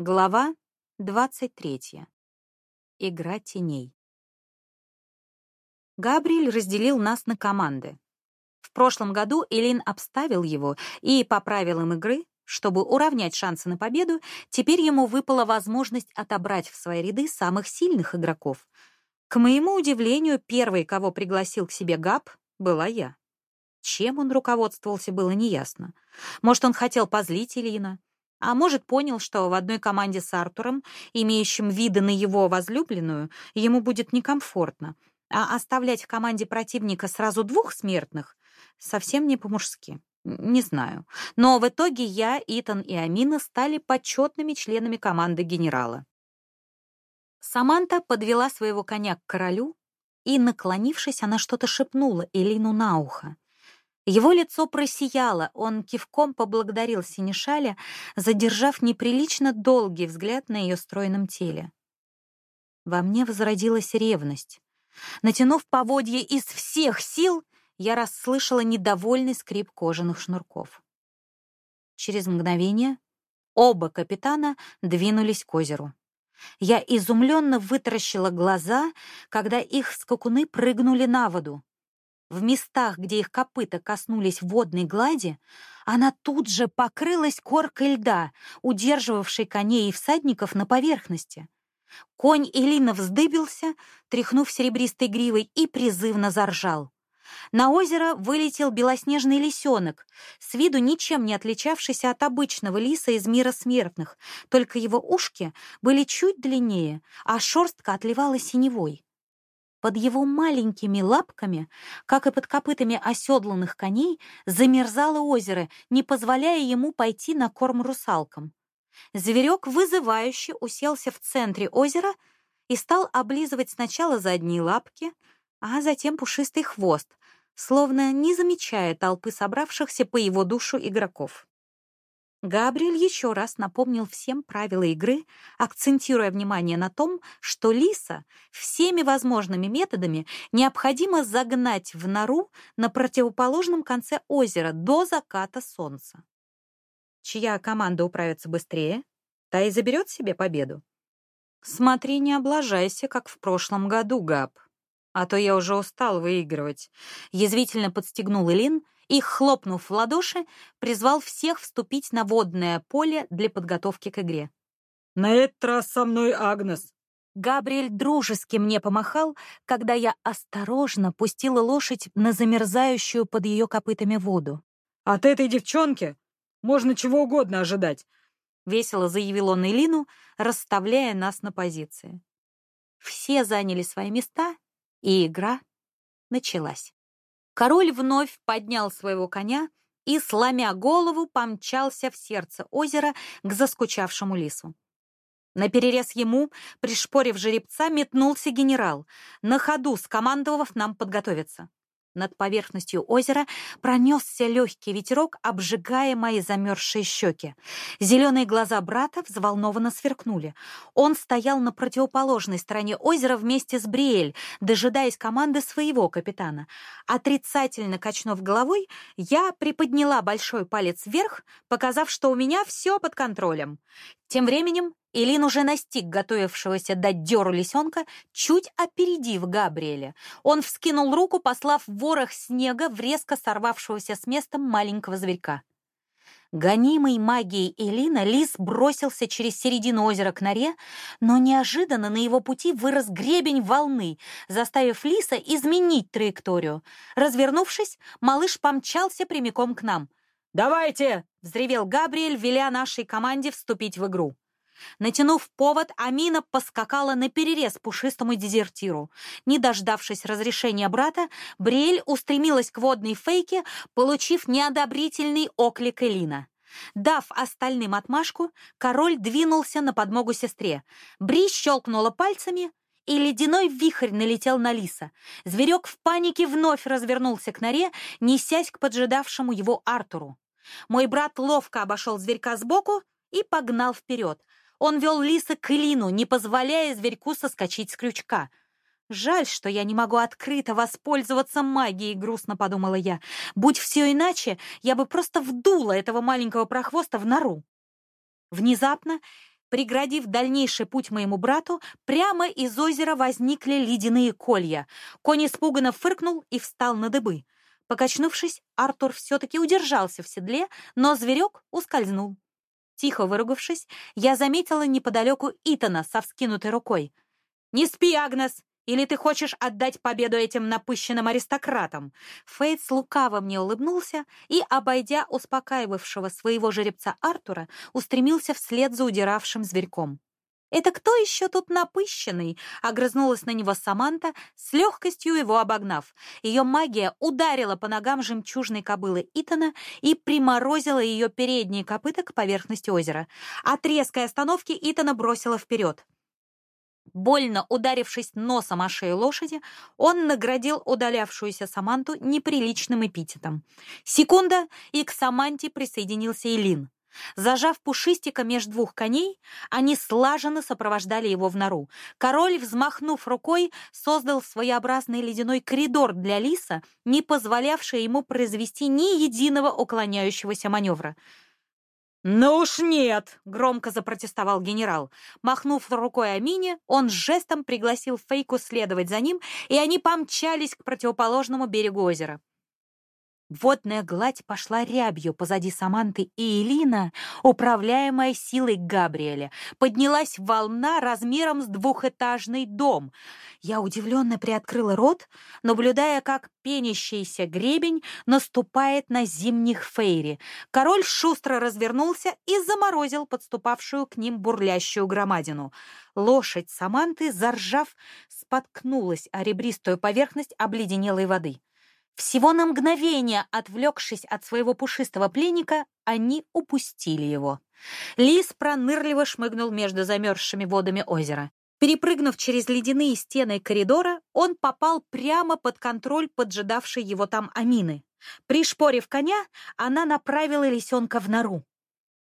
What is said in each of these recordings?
Глава 23. Игра теней. Габриэль разделил нас на команды. В прошлом году Элин обставил его, и по правилам игры, чтобы уравнять шансы на победу, теперь ему выпала возможность отобрать в свои ряды самых сильных игроков. К моему удивлению, первой, кого пригласил к себе Габ, была я. Чем он руководствовался, было неясно. Может, он хотел позлить Элина, а может, понял, что в одной команде с Артуром, имеющим виды на его возлюбленную, ему будет некомфортно, а оставлять в команде противника сразу двух смертных совсем не по-мужски. Не знаю. Но в итоге я, Итан и Амина стали почетными членами команды генерала. Саманта подвела своего коня к королю, и, наклонившись, она что-то шепнула Элину на ухо. Его лицо просияло, он кивком поблагодарил Синишаля, задержав неприлично долгий взгляд на ее стройном теле. Во мне возродилась ревность. Натянув поводье из всех сил, я расслышала недовольный скрип кожаных шнурков. Через мгновение оба капитана двинулись к озеру. Я изумленно вытаращила глаза, когда их скакуны прыгнули на воду. В местах, где их копыта коснулись водной глади, она тут же покрылась коркой льда, удерживавшей коней и всадников на поверхности. Конь Элина вздыбился, тряхнув серебристой гривой, и призывно заржал. На озеро вылетел белоснежный лисенок, с виду ничем не отличавшийся от обычного лиса из мира смертных, только его ушки были чуть длиннее, а шерстка отливала синевой. Под его маленькими лапками, как и под копытами оседланных коней, замерзало озеро, не позволяя ему пойти на корм русалкам. Зверек вызывающе уселся в центре озера и стал облизывать сначала задние лапки, а затем пушистый хвост, словно не замечая толпы собравшихся по его душу игроков. Габриэль еще раз напомнил всем правила игры, акцентируя внимание на том, что лиса всеми возможными методами необходимо загнать в нору на противоположном конце озера до заката солнца. Чья команда управится быстрее, та и заберет себе победу. Смотри, не облажайся, как в прошлом году, Габ, а то я уже устал выигрывать. Язвительно подстегнул Элин — и, хлопнув в ладоши, призвал всех вступить на водное поле для подготовки к игре. «На этот раз со мной Агнес!» Габриэль дружески мне помахал, когда я осторожно пустила лошадь на замерзающую под ее копытами воду. «От этой девчонки можно чего угодно ожидать», — весело заявил он Элину, расставляя нас на позиции. Все заняли свои места, и игра началась. Король вновь поднял своего коня и, сломя голову, помчался в сердце озера к заскучавшему лису. На перерез ему, пришпорив жеребца, метнулся генерал, на ходу скомандовав нам подготовиться. Над поверхностью озера пронесся легкий ветерок, обжигая мои замерзшие щеки. Зеленые глаза брата взволнованно сверкнули. Он стоял на противоположной стороне озера вместе с Бриэль, дожидаясь команды своего капитана. Отрицательно качнув головой, я приподняла большой палец вверх, показав, что у меня все под контролем. Тем временем Илин уже настиг готовившегося дать дёру лисенка, чуть опередив Габриэля. Он вскинул руку, послав ворох снега в резко сорвавшегося с места маленького зверька. Гонимый магией Элина, лис бросился через середину озера к норе, но неожиданно на его пути вырос гребень волны, заставив лиса изменить траекторию. Развернувшись, малыш помчался прямиком к нам. «Давайте!» — взревел Габриэль, веля нашей команде вступить в игру. Натянув повод, Амина поскакала на перерез пушистому дезертиру. Не дождавшись разрешения брата, Бриэль устремилась к водной фейке, получив неодобрительный оклик Элина. Дав остальным отмашку, король двинулся на подмогу сестре. Бри щелкнула пальцами, и ледяной вихрь налетел на лиса. Зверек в панике вновь развернулся к норе, несясь к поджидавшему его Артуру. Мой брат ловко обошел зверька сбоку и погнал вперед. Он вел лиса к Илину, не позволяя зверьку соскочить с крючка. «Жаль, что я не могу открыто воспользоваться магией», — грустно подумала я. «Будь все иначе, я бы просто вдула этого маленького прохвоста в нору». Внезапно Преградив дальнейший путь моему брату, прямо из озера возникли ледяные колья. Конь испуганно фыркнул и встал на дыбы. Покачнувшись, Артур все-таки удержался в седле, но зверек ускользнул. Тихо выругавшись, я заметила неподалеку Итана со вскинутой рукой. «Не спи, Агнес! Или ты хочешь отдать победу этим напыщенным аристократам?» Фейтс лукаво мне улыбнулся и, обойдя успокаивавшего своего жеребца Артура, устремился вслед за удиравшим зверьком. «Это кто еще тут напыщенный?» — огрызнулась на него Саманта, с легкостью его обогнав. Ее магия ударила по ногам жемчужной кобылы Итана и приморозила ее передние копыта к поверхности озера. От резкой остановки Итана бросила вперед. Больно ударившись носом о шею лошади, он наградил удалявшуюся Саманту неприличным эпитетом. Секунда, и к Саманте присоединился Илин. Зажав пушистика между двух коней, они слаженно сопровождали его в нору. Король, взмахнув рукой, создал своеобразный ледяной коридор для лиса, не позволявший ему произвести ни единого уклоняющегося маневра. «Ну уж нет!» — громко запротестовал генерал. Махнув рукой Амине, он жестом пригласил Фейку следовать за ним, и они помчались к противоположному берегу озера. Водная гладь пошла рябью позади Саманты и Элина, управляемая силой Габриэля. Поднялась волна размером с двухэтажный дом. Я удивленно приоткрыла рот, наблюдая, как пенящийся гребень наступает на зимних фейри. Король шустро развернулся и заморозил подступавшую к ним бурлящую громадину. Лошадь Саманты, заржав, споткнулась о ребристую поверхность обледенелой воды. Всего на мгновение, отвлекшись от своего пушистого пленника, они упустили его. Лис пронырливо шмыгнул между замерзшими водами озера. Перепрыгнув через ледяные стены коридора, он попал прямо под контроль поджидавшей его там Амины. Пришпорив коня, она направила лисенка в нору.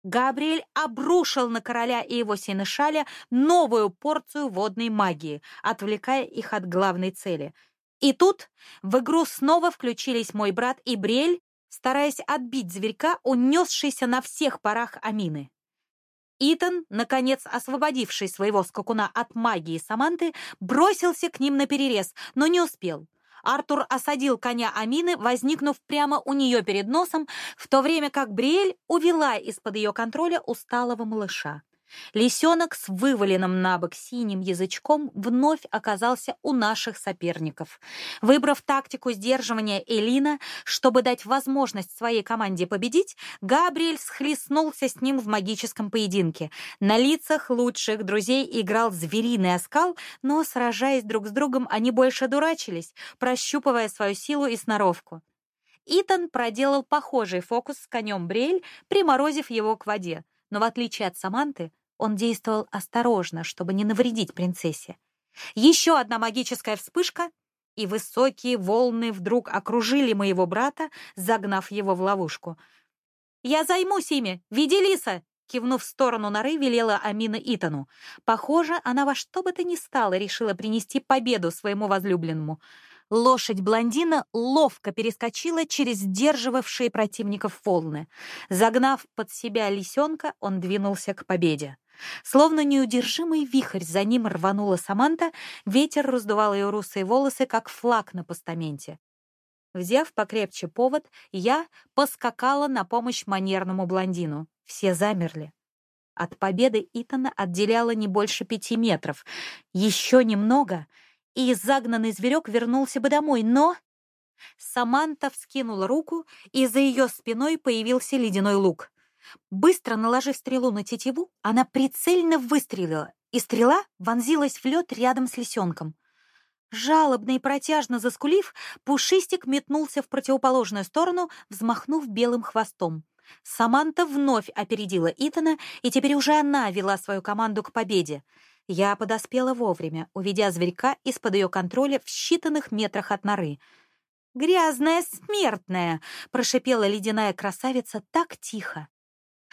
Габриэль обрушил на короля и его синешаля новую порцию водной магии, отвлекая их от главной цели — и тут в игру снова включились мой брат и Брель, стараясь отбить зверька, унесшийся на всех парах Амины. Итан, наконец освободивший своего скакуна от магии Саманты, бросился к ним на перерез, но не успел. Артур осадил коня Амины, возникнув прямо у нее перед носом, в то время как Бриэль увела из-под ее контроля усталого малыша. Лисенок с вываленным на бок синим язычком вновь оказался у наших соперников. Выбрав тактику сдерживания Элина, чтобы дать возможность своей команде победить, Габриэль схлестнулся с ним в магическом поединке. На лицах лучших друзей играл звериный оскал, но, сражаясь друг с другом, они больше дурачились, прощупывая свою силу и сноровку. Итан проделал похожий фокус с конем Брель, приморозив его к воде. Но в отличие от Саманты, он действовал осторожно, чтобы не навредить принцессе. Еще одна магическая вспышка, и высокие волны вдруг окружили моего брата, загнав его в ловушку. «Я займусь ими! Веди лиса!» Кивнув в сторону норы, велела Амина Итану. Похоже, она во что бы то ни стало решила принести победу своему возлюбленному. Лошадь блондина ловко перескочила через сдерживавшие противников волны. Загнав под себя лисенка, он двинулся к победе. Словно неудержимый вихрь за ним рванула Саманта, ветер раздувал ее русые волосы, как флаг на постаменте. Взяв покрепче повод, я поскакала на помощь манерному блондину. Все замерли. От победы Итана отделяло не больше пяти метров. Еще немного, и загнанный зверек вернулся бы домой, но... Саманта вскинула руку, и за ее спиной появился ледяной лук. Быстро наложив стрелу на тетиву, она прицельно выстрелила, и стрела вонзилась в лед рядом с лисенком. Жалобно и протяжно заскулив, пушистик метнулся в противоположную сторону, взмахнув белым хвостом. Саманта вновь опередила Итана, и теперь уже она вела свою команду к победе. Я подоспела вовремя, уведя зверька из-под ее контроля в считанных метрах от норы. «Грязная смертная!» — прошипела ледяная красавица так тихо,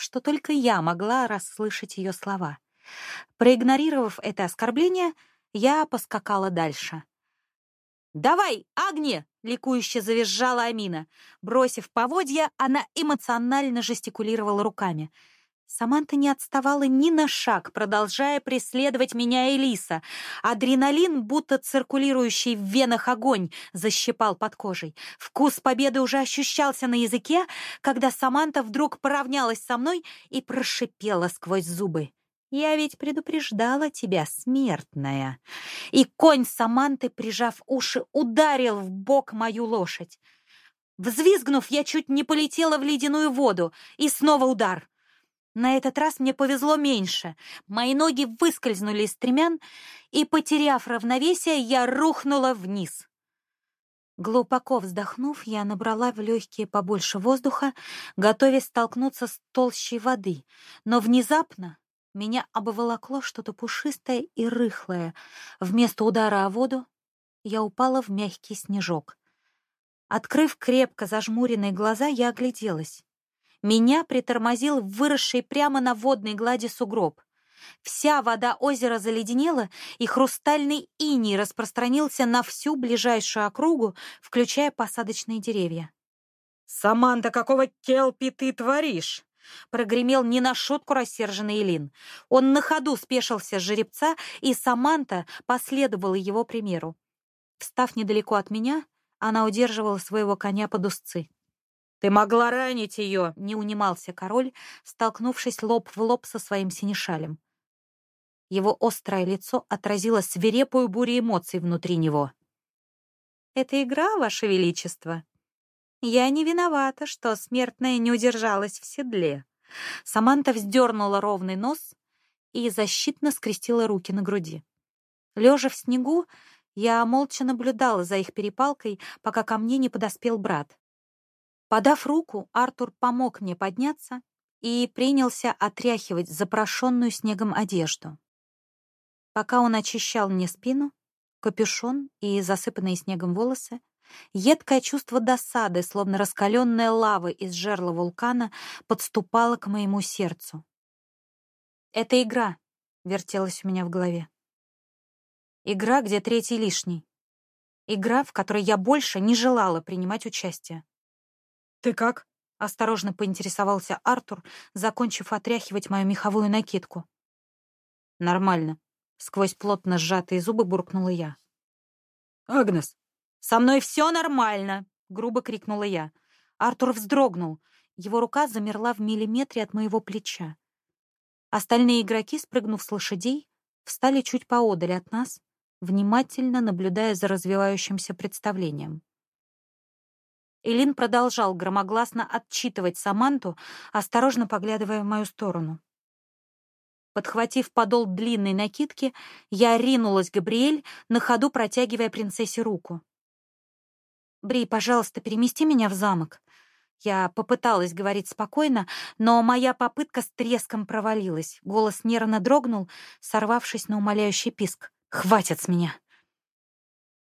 что только я могла расслышать ее слова. Проигнорировав это оскорбление, я поскакала дальше. «Давай, Агни!» — ликующе завизжала Амина. Бросив поводья, она эмоционально жестикулировала руками. Саманта не отставала ни на шаг, продолжая преследовать меня Элиса. Адреналин, будто циркулирующий в венах огонь, защипал под кожей. Вкус победы уже ощущался на языке, когда Саманта вдруг поравнялась со мной и прошипела сквозь зубы. «Я ведь предупреждала тебя, смертная!» И конь Саманты, прижав уши, ударил в бок мою лошадь. Взвизгнув, я чуть не полетела в ледяную воду, и снова удар. На этот раз мне повезло меньше. Мои ноги выскользнули из стремян, и, потеряв равновесие, я рухнула вниз. Глубоко вздохнув, я набрала в легкие побольше воздуха, готовясь столкнуться с толщей воды. Но внезапно меня обволокло что-то пушистое и рыхлое. Вместо удара о воду я упала в мягкий снежок. Открыв крепко зажмуренные глаза, я огляделась. Меня притормозил выросший прямо на водной глади сугроб. Вся вода озера заледенела, и хрустальный иней распространился на всю ближайшую округу, включая посадочные деревья. «Саманта, какого келпи ты творишь?» Прогремел не на шутку рассерженный Илин. Он на ходу спешился с жеребца, и Саманта последовала его примеру. Встав недалеко от меня, она удерживала своего коня под узцы. «Ты могла ранить ее!» — не унимался король, столкнувшись лоб в лоб со своим синешалем. Его острое лицо отразило свирепую бурю эмоций внутри него. «Это игра, Ваше Величество. Я не виновата, что смертная не удержалась в седле». Саманта вздернула ровный нос и защитно скрестила руки на груди. Лежа в снегу, я молча наблюдала за их перепалкой, пока ко мне не подоспел брат. Подав руку, Артур помог мне подняться и принялся отряхивать запрошенную снегом одежду. Пока он очищал мне спину, капюшон и засыпанные снегом волосы, едкое чувство досады, словно раскаленная лава из жерла вулкана, подступало к моему сердцу. «Это игра», — вертелась у меня в голове. Игра, где третий лишний. Игра, в которой я больше не желала принимать участие. «Ты как?» — осторожно поинтересовался Артур, закончив отряхивать мою меховую накидку. «Нормально», — сквозь плотно сжатые зубы буркнула я. «Агнес!» «Со мной все нормально!» — грубо крикнула я. Артур вздрогнул. Его рука замерла в миллиметре от моего плеча. Остальные игроки, спрыгнув с лошадей, встали чуть поодаль от нас, внимательно наблюдая за развивающимся представлением. Элин продолжал громогласно отчитывать Саманту, осторожно поглядывая в мою сторону. Подхватив подол длинной накидки, я ринулась к Габриэль, на ходу протягивая принцессе руку. «Бри, пожалуйста, перемести меня в замок». Я попыталась говорить спокойно, но моя попытка с треском провалилась. Голос нервно дрогнул, сорвавшись на умоляющий писк. «Хватит с меня!»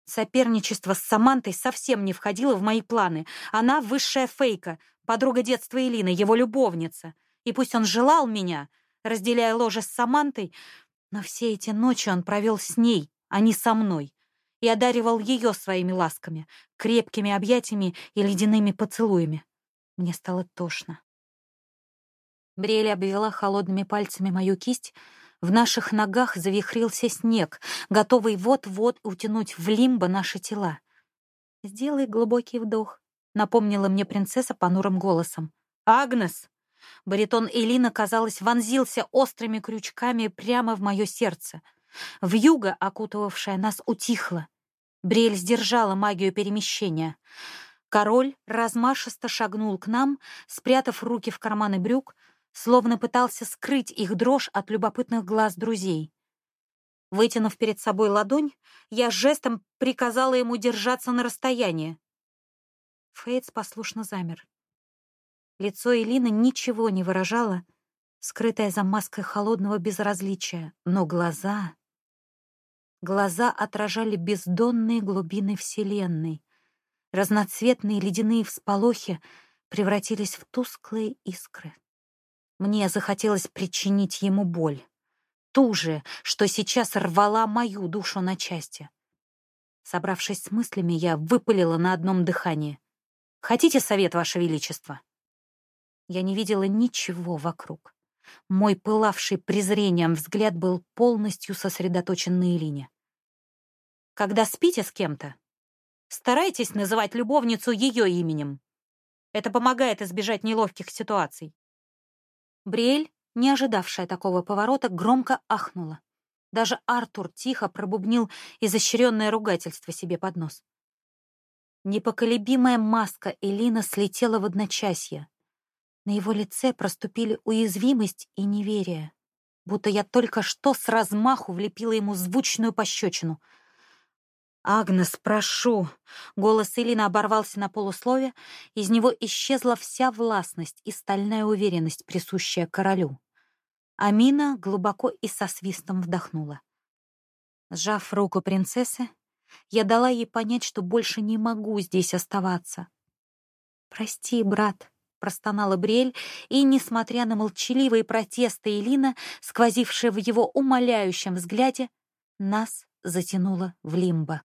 Соперничество с Самантой совсем не входило в мои планы. Она высшая фейка, подруга детства Элины, его любовница. И пусть он желал меня, разделяя ложе с Самантой, но все эти ночи он провел с ней, а не со мной, и одаривал ее своими ласками, крепкими объятиями и ледяными поцелуями. Мне стало тошно. Бриэль обвела холодными пальцами мою кисть, в наших ногах завихрился снег, готовый вот-вот утянуть в лимбо наши тела. «Сделай глубокий вдох», — напомнила мне принцесса понурым голосом. «Агнес!» Баритон Элина, казалось, вонзился острыми крючками прямо в мое сердце. Вьюга, окутывавшая нас, утихла. Бриэль сдержала магию перемещения. Король размашисто шагнул к нам, спрятав руки в карманы брюк, словно пытался скрыть их дрожь от любопытных глаз друзей. Вытянув перед собой ладонь, я жестом приказала ему держаться на расстоянии. Фейтс послушно замер. Лицо Элины ничего не выражало, скрытое за маской холодного безразличия, но глаза... Глаза отражали бездонные глубины Вселенной. Разноцветные ледяные всполохи превратились в тусклые искры. Мне захотелось причинить ему боль. Ту же, что сейчас рвала мою душу на части. Собравшись с мыслями, я выпалила на одном дыхании. «Хотите совет, Ваше Величество?» Я не видела ничего вокруг. Мой пылавший презрением взгляд был полностью сосредоточен на Элине. Когда спите с кем-то, старайтесь называть любовницу ее именем. Это помогает избежать неловких ситуаций. Бриэль, не ожидавшая такого поворота, громко ахнула. Даже Артур тихо пробубнил изощренное ругательство себе под нос. Непоколебимая маска Элина слетела в одночасье. На его лице проступили уязвимость и неверие, будто я только что с размаху влепила ему звучную пощечину. «Агнес, прошу!» Голос Элина оборвался на полуслове, из него исчезла вся властность и стальная уверенность, присущая королю. Амина глубоко и со свистом вдохнула. Сжав руку принцессы, я дала ей понять, что больше не могу здесь оставаться. «Прости, брат», — простонала Брель, и, несмотря на молчаливые протесты Элина, сквозившие в его умоляющем взгляде, нас затянуло в лимбо.